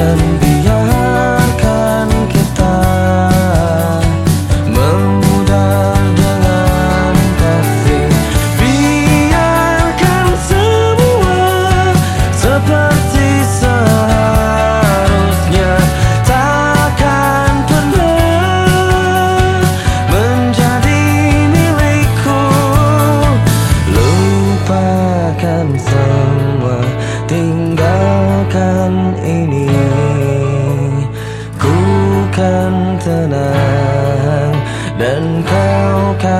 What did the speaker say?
can be dan kau kan